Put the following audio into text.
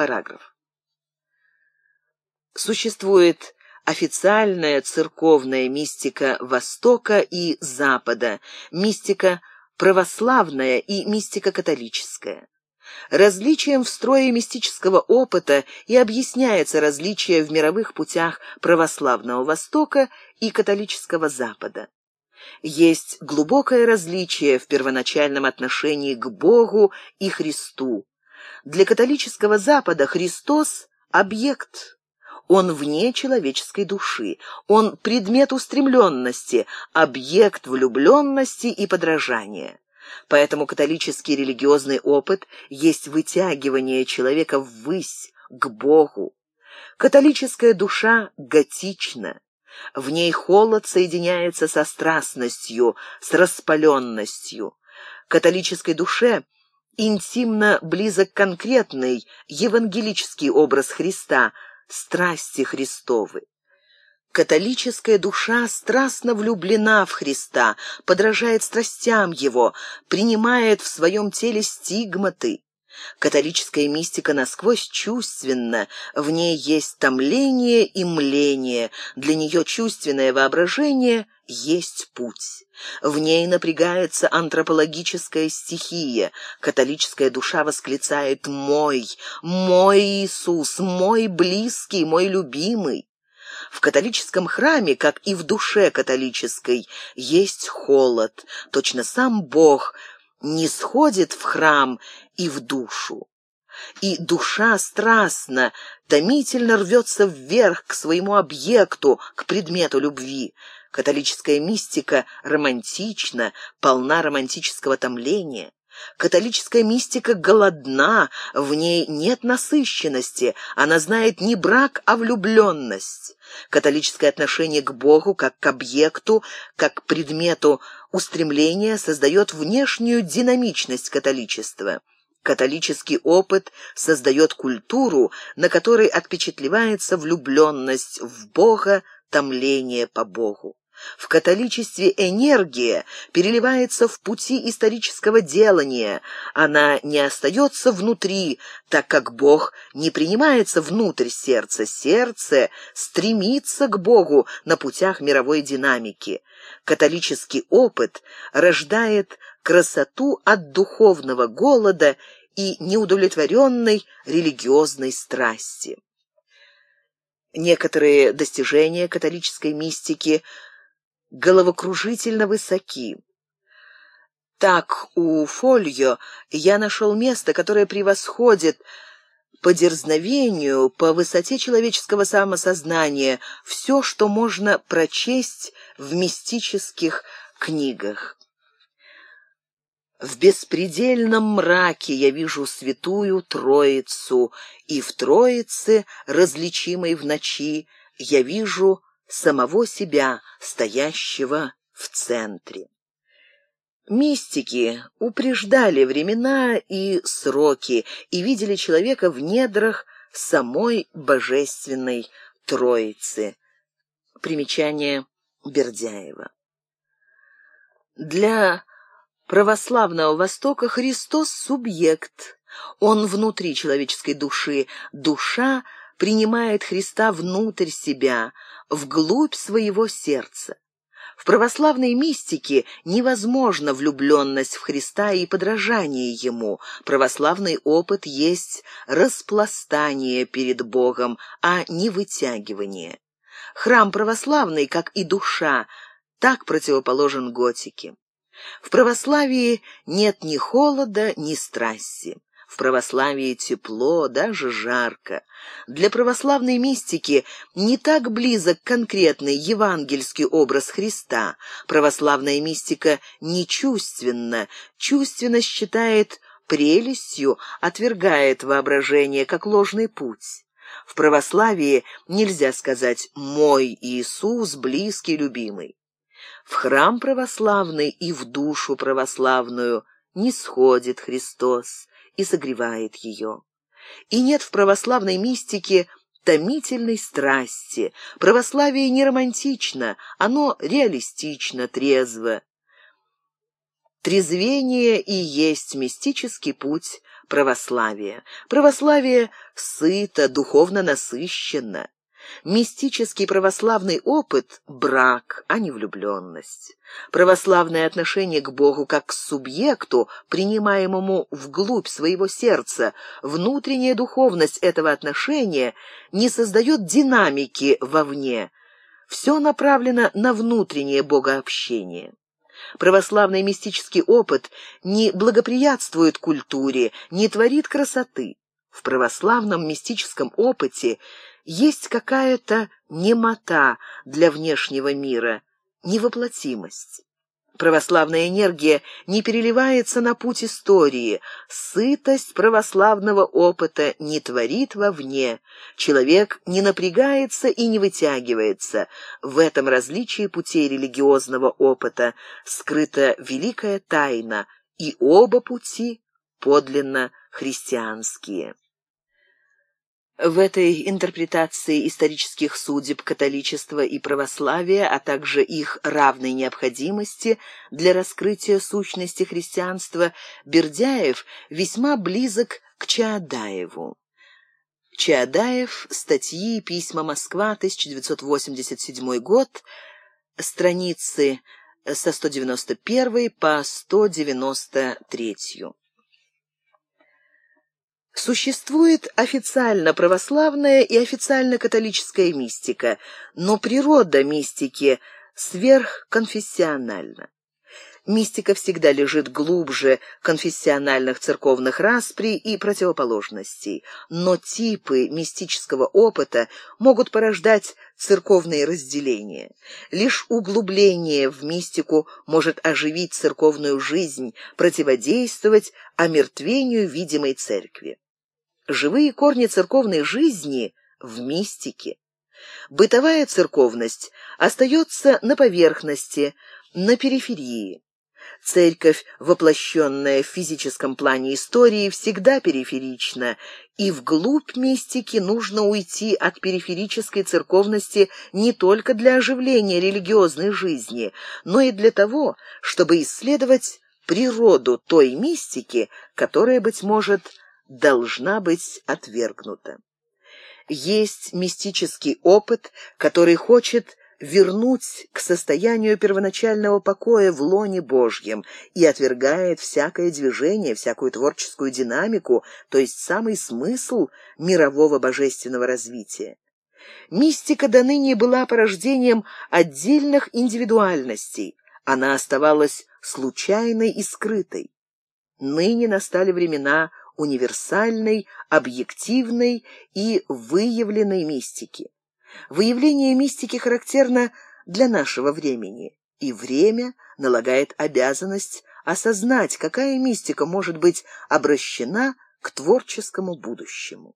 Параграф. Существует официальная церковная мистика Востока и Запада, мистика православная и мистика католическая. Различием в строе мистического опыта и объясняется различие в мировых путях православного Востока и католического Запада. Есть глубокое различие в первоначальном отношении к Богу и Христу. Для католического Запада Христос – объект, он вне человеческой души, он предмет устремленности, объект влюбленности и подражания. Поэтому католический религиозный опыт есть вытягивание человека ввысь, к Богу. Католическая душа готична. В ней холод соединяется со страстностью, с распаленностью. Католической душе интимно близок конкретный евангелический образ Христа – страсти Христовы. Католическая душа страстно влюблена в Христа, подражает страстям Его, принимает в своем теле стигматы. Католическая мистика насквозь чувственна, в ней есть томление и мление, для нее чувственное воображение есть путь. В ней напрягается антропологическая стихия. Католическая душа восклицает «Мой, мой Иисус, мой близкий, мой любимый». В католическом храме, как и в душе католической, есть холод. Точно сам Бог не сходит в храм и в душу. И душа страстно, томительно рвется вверх к своему объекту, к предмету любви. Католическая мистика романтична, полна романтического томления. Католическая мистика голодна, в ней нет насыщенности, она знает не брак, а влюбленность. Католическое отношение к Богу, как к объекту, как к предмету устремления, создает внешнюю динамичность католичества. Католический опыт создает культуру, на которой отпечатлевается влюбленность в Бога, томление по Богу. В католичестве энергия переливается в пути исторического делания. Она не остается внутри, так как Бог не принимается внутрь сердца. Сердце стремится к Богу на путях мировой динамики. Католический опыт рождает красоту от духовного голода и неудовлетворенной религиозной страсти. Некоторые достижения католической мистики – головокружительно высоки. Так у Фольо я нашел место, которое превосходит по дерзновению, по высоте человеческого самосознания все, что можно прочесть в мистических книгах. В беспредельном мраке я вижу святую Троицу, и в Троице, различимой в ночи, я вижу самого себя, стоящего в центре. Мистики упреждали времена и сроки и видели человека в недрах самой божественной Троицы. Примечание Бердяева. Для православного Востока Христос — субъект. Он внутри человеческой души. Душа принимает Христа внутрь себя, вглубь своего сердца. В православной мистике невозможна влюбленность в Христа и подражание Ему. Православный опыт есть распластание перед Богом, а не вытягивание. Храм православный, как и душа, так противоположен готике. В православии нет ни холода, ни страсти. В православии тепло, даже жарко. Для православной мистики не так близок конкретный евангельский образ Христа. Православная мистика не чувственна, чувственно считает прелестью, отвергает воображение как ложный путь. В православии нельзя сказать «мой Иисус, близкий, любимый». В храм православный и в душу православную не сходит Христос, и согревает ее. И нет в православной мистике томительной страсти. Православие не романтично, оно реалистично, трезво. Трезвение и есть мистический путь православие. Православие сыто, духовно насыщенно. Мистический православный опыт – брак, а не влюбленность. Православное отношение к Богу как к субъекту, принимаемому вглубь своего сердца, внутренняя духовность этого отношения не создает динамики вовне. Все направлено на внутреннее богообщение. Православный мистический опыт не благоприятствует культуре, не творит красоты. В православном мистическом опыте есть какая-то немота для внешнего мира, невоплотимость. Православная энергия не переливается на путь истории. Сытость православного опыта не творит вовне. Человек не напрягается и не вытягивается. В этом различии путей религиозного опыта скрыта великая тайна, и оба пути подлинно христианские. В этой интерпретации исторических судеб католичества и православия, а также их равной необходимости для раскрытия сущности христианства, Бердяев весьма близок к Чаадаеву. Чаадаев, статьи и письма Москва, 1987 год, страницы со 191 по 193. Существует официально православная и официально католическая мистика, но природа мистики сверхконфессиональна. Мистика всегда лежит глубже конфессиональных церковных распри и противоположностей, но типы мистического опыта могут порождать церковные разделения. Лишь углубление в мистику может оживить церковную жизнь, противодействовать омертвению видимой церкви. Живые корни церковной жизни в мистике. Бытовая церковность остается на поверхности, на периферии. Церковь, воплощенная в физическом плане истории, всегда периферична, и вглубь мистики нужно уйти от периферической церковности не только для оживления религиозной жизни, но и для того, чтобы исследовать природу той мистики, которая, быть может, должна быть отвергнута. Есть мистический опыт, который хочет вернуть к состоянию первоначального покоя в лоне Божьем и отвергает всякое движение, всякую творческую динамику, то есть самый смысл мирового божественного развития. Мистика до ныне была порождением отдельных индивидуальностей, она оставалась случайной и скрытой. Ныне настали времена универсальной, объективной и выявленной мистики. Выявление мистики характерно для нашего времени, и время налагает обязанность осознать, какая мистика может быть обращена к творческому будущему.